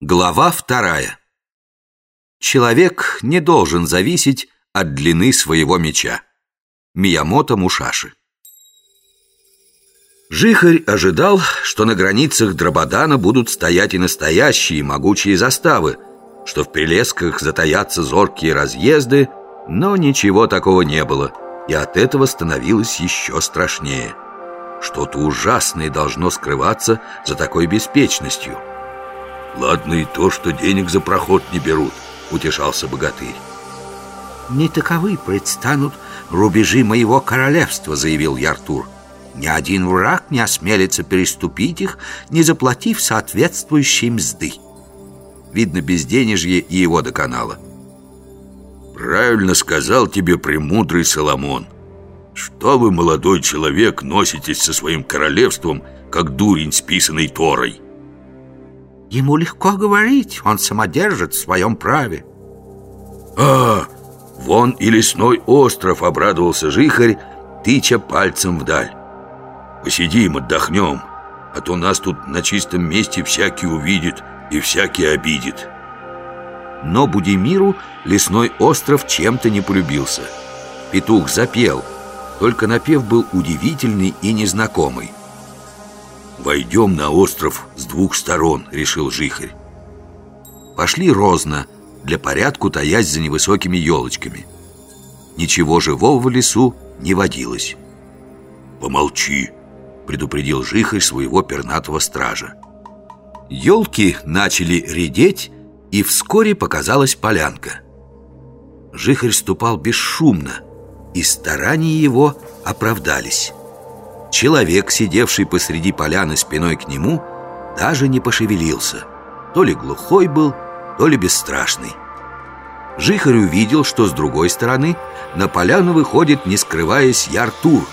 Глава вторая. Человек не должен зависеть от длины своего меча. Миямото Мушаши. Жихарь ожидал, что на границах Драбадана будут стоять и настоящие могучие заставы, что в прелесках затаятся зоркие разъезды, но ничего такого не было, и от этого становилось еще страшнее. Что-то ужасное должно скрываться за такой беспечностью – Ладно и то, что денег за проход не берут, утешался богатырь. Не таковы предстанут рубежи моего королевства, заявил Яртур. Ни один враг не осмелится переступить их, не заплатив соответствующей мзды. Видно, безденежье и его доконало. Правильно сказал тебе премудрый Соломон. Что вы, молодой человек, носитесь со своим королевством, как дурень с писаной Торой? Ему легко говорить, он самодержит в своем праве. А, вон и лесной остров, обрадовался Жихарь, тыча пальцем вдаль. Посидим, отдохнем, а то нас тут на чистом месте всякий увидит и всякий обидит. Но Будимиру лесной остров чем-то не полюбился. Петух запел, только напев был удивительный и незнакомый. «Войдем на остров с двух сторон», — решил Жихарь. Пошли розно, для порядку таясь за невысокими елочками. Ничего живого в лесу не водилось. «Помолчи», — предупредил Жихарь своего пернатого стража. Елки начали редеть, и вскоре показалась полянка. Жихарь ступал бесшумно, и старания его оправдались. Человек, сидевший посреди поляны спиной к нему, даже не пошевелился. То ли глухой был, то ли бесстрашный. Жихарь увидел, что с другой стороны на поляну выходит, не скрываясь, Яртур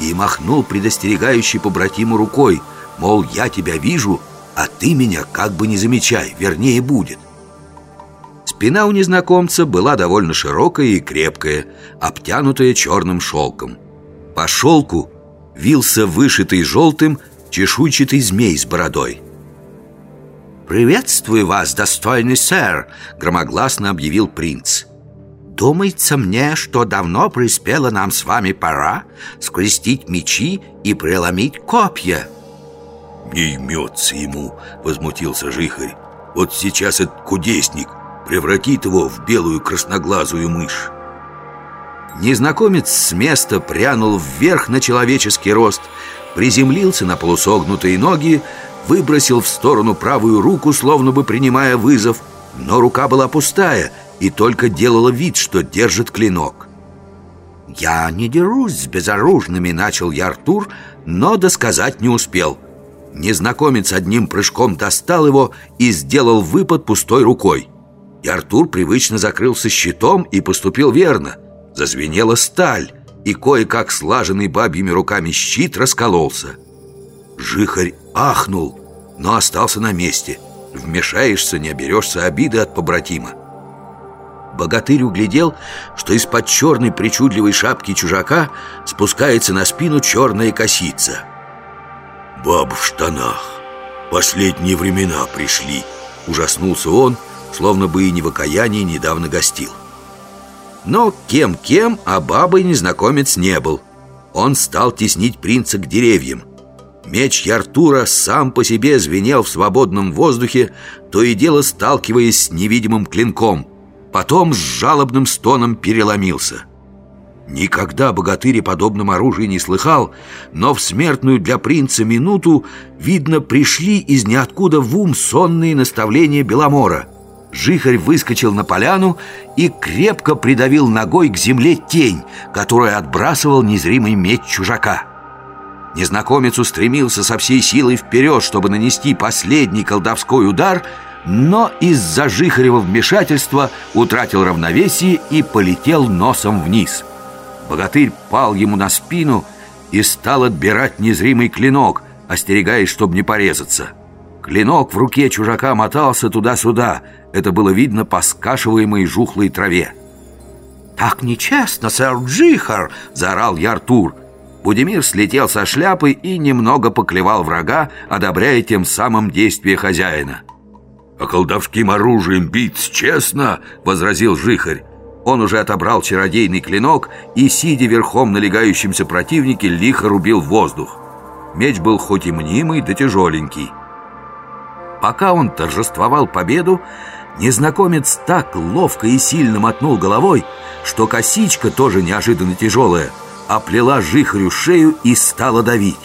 и махнул предостерегающий побратиму рукой, мол, я тебя вижу, а ты меня как бы не замечай, вернее будет. Спина у незнакомца была довольно широкая и крепкая, обтянутая черным шелком. По шелку вился вышитый желтым чешуйчатый змей с бородой. «Приветствую вас, достойный сэр!» — громогласно объявил принц. «Думается мне, что давно приспела нам с вами пора скрестить мечи и преломить копья». «Не имется ему!» — возмутился Жихарь. «Вот сейчас этот кудесник превратит его в белую красноглазую мышь». Незнакомец с места прянул вверх на человеческий рост, приземлился на полусогнутые ноги, выбросил в сторону правую руку, словно бы принимая вызов, но рука была пустая и только делала вид, что держит клинок. «Я не дерусь с безоружными», — начал я Артур, но досказать не успел. Незнакомец одним прыжком достал его и сделал выпад пустой рукой. И Артур привычно закрылся щитом и поступил верно — Зазвенела сталь, и кое-как слаженный бабьими руками щит раскололся. Жихарь ахнул, но остался на месте. Вмешаешься, не оберешься обиды от побратима. Богатырь углядел, что из-под черной причудливой шапки чужака спускается на спину черная косица. «Баб в штанах! Последние времена пришли!» Ужаснулся он, словно бы и не в окаянии недавно гостил. Но кем-кем, а бабой незнакомец не был. Он стал теснить принца к деревьям. Меч Яртура сам по себе звенел в свободном воздухе То и дело сталкиваясь с невидимым клинком. Потом с жалобным стоном переломился. Никогда богатырь о подобном оружии не слыхал Но в смертную для принца минуту Видно, пришли из ниоткуда в ум сонные наставления Беломора Жихарь выскочил на поляну и крепко придавил ногой к земле тень, которую отбрасывал незримый меч чужака. Незнакомец устремился со всей силой вперед, чтобы нанести последний колдовской удар, но из-за Жихарева вмешательства утратил равновесие и полетел носом вниз. Богатырь пал ему на спину и стал отбирать незримый клинок, остерегаясь, чтобы не порезаться. Клинок в руке чужака мотался туда-сюда. Это было видно по скашиваемой жухлой траве. «Так нечестно, сэр Джихар!» — заорал я Артур. Будимир слетел со шляпы и немного поклевал врага, одобряя тем самым действие хозяина. А колдовским оружием биться честно, возразил Жихарь. Он уже отобрал чародейный клинок и, сидя верхом на легающемся противнике, лихо рубил воздух. Меч был хоть и мнимый, да тяжеленький. Пока он торжествовал победу, незнакомец так ловко и сильно мотнул головой, что косичка, тоже неожиданно тяжелая, оплела жихарю шею и стала давить.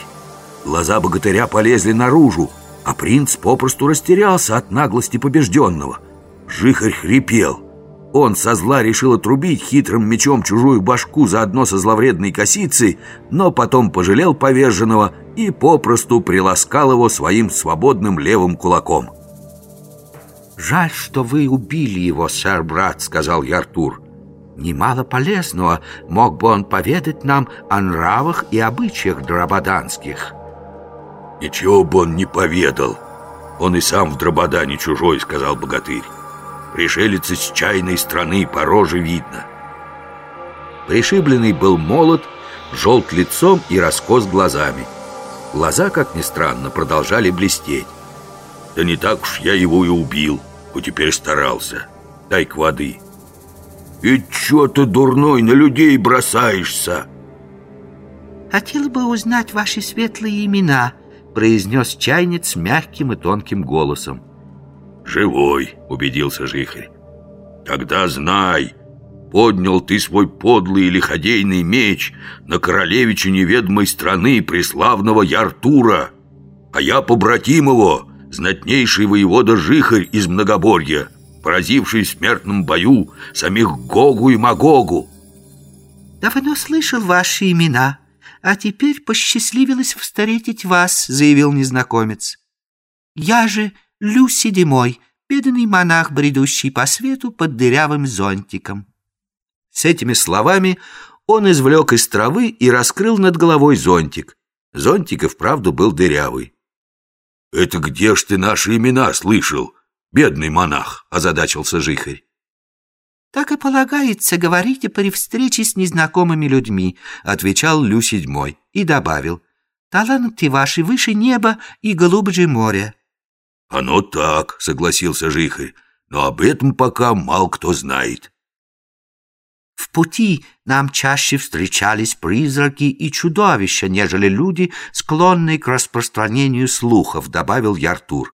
Глаза богатыря полезли наружу, а принц попросту растерялся от наглости побежденного. Жихарь хрипел. Он со зла решил отрубить хитрым мечом чужую башку заодно со зловредной косицей, но потом пожалел поверженного и попросту приласкал его своим свободным левым кулаком. «Жаль, что вы убили его, сэр-брат», — сказал Яртур. «Немало полезного мог бы он поведать нам о нравах и обычаях драбаданских». «Ничего бы он не поведал. Он и сам в Драбадане чужой», — сказал богатырь. «Пришелец из чайной страны, по роже видно». Пришибленный был молод, желт лицом и раскос глазами. Глаза, как ни странно, продолжали блестеть. «Да не так уж я его и убил, хоть теперь старался. Дай-ка воды». «И чё ты, дурной, на людей бросаешься?» «Хотела бы узнать ваши светлые имена», произнес чайниц мягким и тонким голосом. «Живой», — убедился Жихарь. «Тогда знай, поднял ты свой подлый лиходейный меч на королевича неведомой страны преславного Яртура, а я побратим его, знатнейший воевода Жихарь из Многоборья, поразивший в смертном бою самих Гогу и Магогу». «Давно слышал ваши имена», «А теперь посчастливилось встретить вас», — заявил незнакомец. «Я же Люси Демой, бедный монах, бредущий по свету под дырявым зонтиком». С этими словами он извлек из травы и раскрыл над головой зонтик. Зонтик и вправду был дырявый. «Это где ж ты наши имена слышал, бедный монах?» — озадачился Жихарь. «Так и полагается говорить при встрече с незнакомыми людьми», отвечал Лю седьмой и добавил. «Таланты ваши выше неба и глубже моря». «Оно так», — согласился Жихарь, «но об этом пока мало кто знает». В пути нам чаще встречались призраки и чудовища, нежели люди, склонные к распространению слухов, добавил Яртур.